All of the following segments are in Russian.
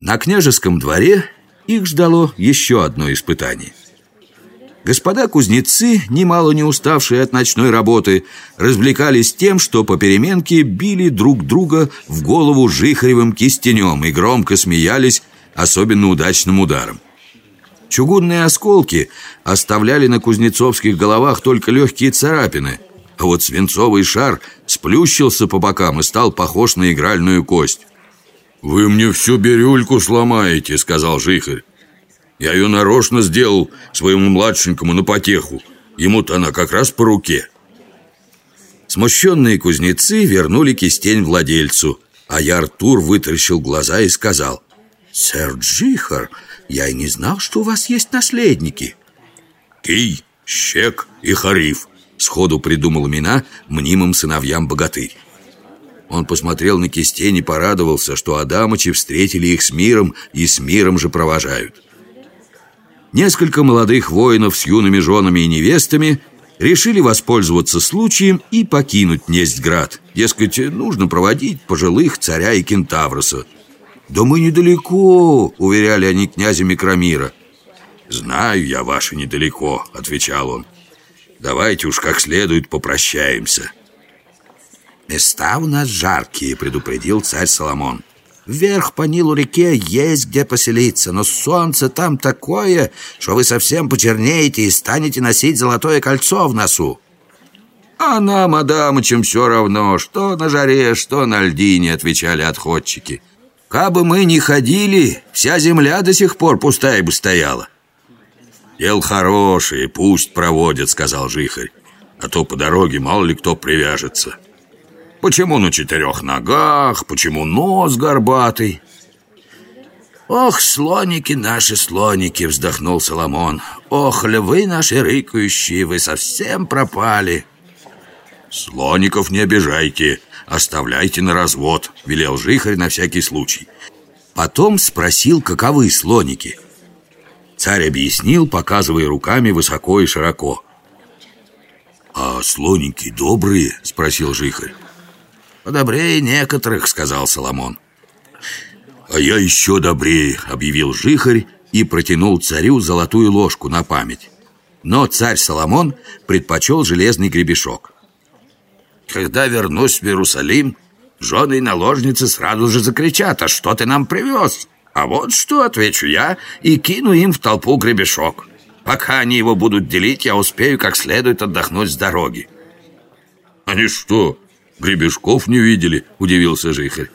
На княжеском дворе их ждало еще одно испытание. Господа кузнецы, немало не уставшие от ночной работы, развлекались тем, что по переменке били друг друга в голову жихаревым кистенем и громко смеялись особенно удачным ударом. Чугунные осколки оставляли на кузнецовских головах только легкие царапины, а вот свинцовый шар сплющился по бокам и стал похож на игральную кость. «Вы мне всю бирюльку сломаете», — сказал Жихарь. «Я ее нарочно сделал своему младшенькому на потеху. Ему-то она как раз по руке». Смущенные кузнецы вернули кистень владельцу, а я Артур вытаращил глаза и сказал, «Сэр Джихар, я и не знал, что у вас есть наследники». «Кий, Щек и Хариф», — сходу придумал имена мнимым сыновьям богатырь. Он посмотрел на кистень и порадовался, что Адамычи встретили их с миром и с миром же провожают. Несколько молодых воинов с юными женами и невестами решили воспользоваться случаем и покинуть Нестьград. Дескать, нужно проводить пожилых царя и кентавроса. «Да мы недалеко», — уверяли они князя Микромира. «Знаю я ваше недалеко», — отвечал он. «Давайте уж как следует попрощаемся». «Места у нас жаркие», — предупредил царь Соломон. «Вверх по Нилу реке есть где поселиться, но солнце там такое, что вы совсем почернеете и станете носить золотое кольцо в носу». «А нам, Адамычем, все равно, что на жаре, что на льдине», — отвечали отходчики. «Кабы мы не ходили, вся земля до сих пор пустая бы стояла». «Дел хорошие, пусть проводят», — сказал Жихарь. «А то по дороге мало ли кто привяжется». Почему на четырех ногах? Почему нос горбатый? «Ох, слоники наши, слоники!» — вздохнул Соломон. «Ох, львы наши рыкающие, вы совсем пропали!» «Слоников не обижайте, оставляйте на развод», — велел Жихарь на всякий случай. Потом спросил, каковы слоники. Царь объяснил, показывая руками высоко и широко. «А слоники добрые?» — спросил Жихарь. «Подобрее некоторых», — сказал Соломон. «А я еще добрее», — объявил Жихарь и протянул царю золотую ложку на память. Но царь Соломон предпочел железный гребешок. «Когда вернусь в Иерусалим, жены и наложницы сразу же закричат, а что ты нам привез?» «А вот что», — отвечу я, и кину им в толпу гребешок. Пока они его будут делить, я успею как следует отдохнуть с дороги. «Они что, Гребешков не видели, удивился Жихарь.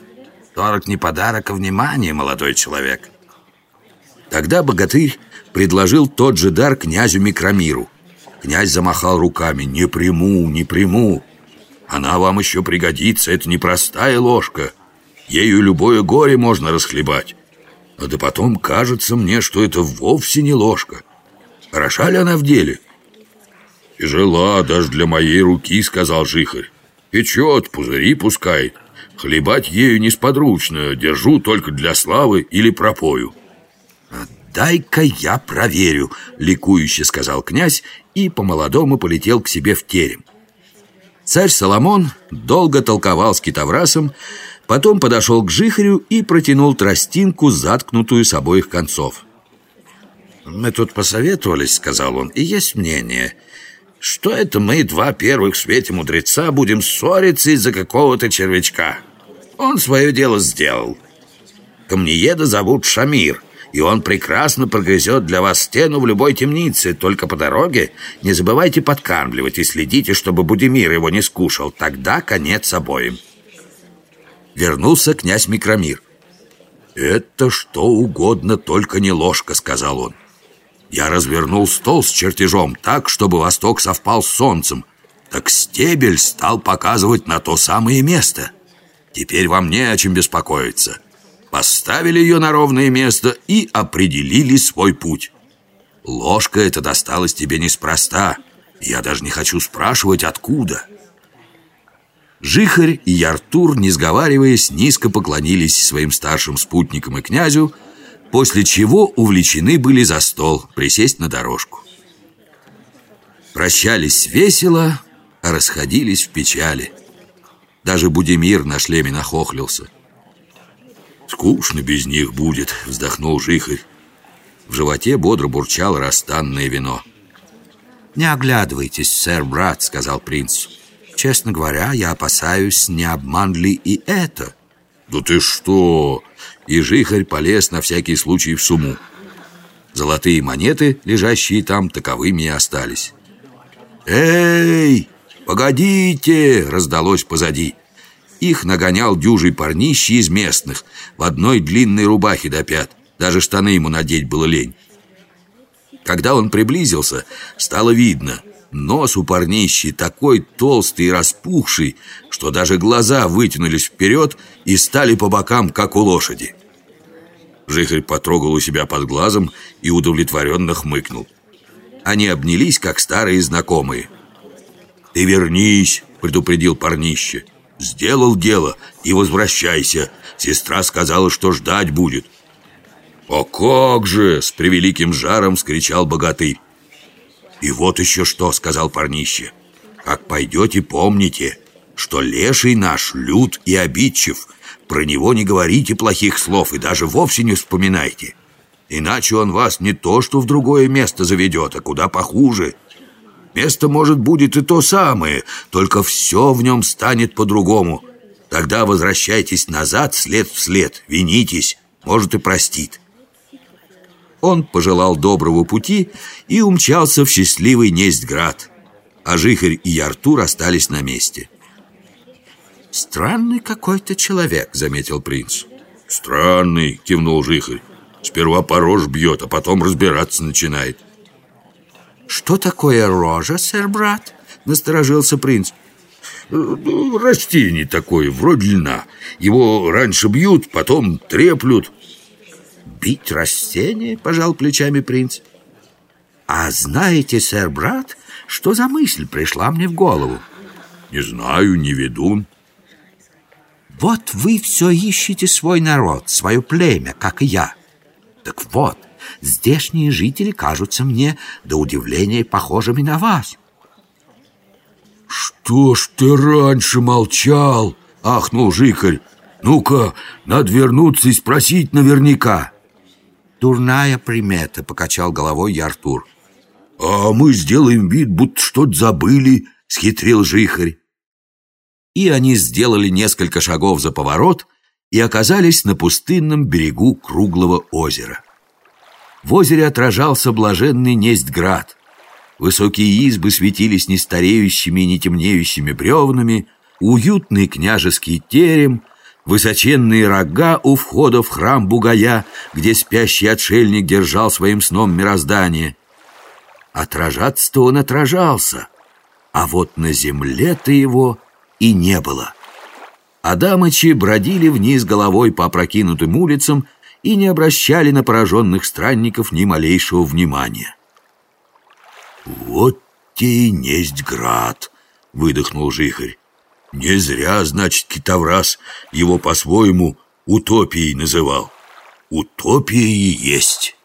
Торг не подарок, а внимание, молодой человек. Тогда богатырь предложил тот же дар князю Микромиру. Князь замахал руками. «Не приму, не приму. Она вам еще пригодится, это непростая ложка. Ею любое горе можно расхлебать. А да потом кажется мне, что это вовсе не ложка. Хороша ли она в деле?» «Тяжела даже для моей руки», — сказал Жихарь. Печет, пузыри пускает. Хлебать ею несподручно, держу только для славы или пропою. «Дай-ка я проверю», — ликующе сказал князь и по-молодому полетел к себе в терем. Царь Соломон долго толковал с китоврасом, потом подошел к жихарю и протянул тростинку, заткнутую с обоих концов. «Мы тут посоветовались», — сказал он, — «и есть мнение. Что это мы, два первых в свете мудреца, будем ссориться из-за какого-то червячка? Он свое дело сделал. Камнееда зовут Шамир, и он прекрасно прогрызет для вас стену в любой темнице, только по дороге не забывайте подкармливать и следите, чтобы Будимир его не скушал, тогда конец обоим. Вернулся князь Микромир. «Это что угодно, только не ложка», — сказал он. Я развернул стол с чертежом так, чтобы восток совпал с солнцем. Так стебель стал показывать на то самое место. Теперь вам не о чем беспокоиться. Поставили ее на ровное место и определили свой путь. Ложка эта досталась тебе неспроста. Я даже не хочу спрашивать, откуда. Жихарь и Артур, не сговариваясь, низко поклонились своим старшим спутникам и князю, после чего увлечены были за стол, присесть на дорожку. Прощались весело, а расходились в печали. Даже Будимир на шлеме нахохлился. Скучно без них будет, вздохнул Жихарь. В животе бодро бурчало расстанное вино. «Не оглядывайтесь, сэр, брат», — сказал принц. «Честно говоря, я опасаюсь, не обман ли и это». «Да ты что?» И Жихарь полез на всякий случай в сумму. Золотые монеты, лежащие там, таковыми и остались. «Эй, погодите!» — раздалось позади. Их нагонял дюжий парнищий из местных в одной длинной рубахе до пят. Даже штаны ему надеть было лень. Когда он приблизился, стало видно Нос у парнищи такой толстый и распухший Что даже глаза вытянулись вперед И стали по бокам, как у лошади. Жихарь потрогал у себя под глазом И удовлетворенно хмыкнул. Они обнялись, как старые знакомые. «Ты вернись», — предупредил парнище. «Сделал дело и возвращайся. Сестра сказала, что ждать будет «О как же!» — с превеликим жаром скричал богатырь. «И вот еще что!» — сказал парнище. «Как пойдете, помните, что леший наш лют и обидчив. Про него не говорите плохих слов и даже вовсе не вспоминайте. Иначе он вас не то что в другое место заведет, а куда похуже. Место, может, будет и то самое, только все в нем станет по-другому. Тогда возвращайтесь назад след в след, винитесь, может, и простит». Он пожелал доброго пути и умчался в счастливый Нестьград. А Жихарь и Артур остались на месте. «Странный какой-то человек», — заметил принц. «Странный», — кивнул Жихарь. «Сперва по рож бьет, а потом разбираться начинает». «Что такое рожа, сэр-брат?» — насторожился принц. «Растение такое, вроде льна. Его раньше бьют, потом треплют, бить растение?» — пожал плечами принц. «А знаете, сэр, брат, что за мысль пришла мне в голову?» «Не знаю, не ведун». «Вот вы все ищете свой народ, свое племя, как и я. Так вот, здешние жители кажутся мне до удивления похожими на вас». «Что ж ты раньше молчал?» — ахнул Жикарь. «Ну-ка, надо вернуться и спросить наверняка». «Дурная примета», — покачал головой я Артур. «А мы сделаем вид, будто что-то забыли», — схитрил Жихарь. И они сделали несколько шагов за поворот и оказались на пустынном берегу круглого озера. В озере отражался блаженный Нестьград. Высокие избы светились не стареющими и не темнеющими бревнами, уютный княжеский терем — высоченные рога у входа в храм Бугая, где спящий отшельник держал своим сном мироздание. Отражаться-то он отражался, а вот на земле-то его и не было. Адамычи бродили вниз головой по опрокинутым улицам и не обращали на пораженных странников ни малейшего внимания. «Вот те и несть град!» — выдохнул Жихарь. Не зря, значит, Китаврас его по-своему утопией называл. Утопия и есть.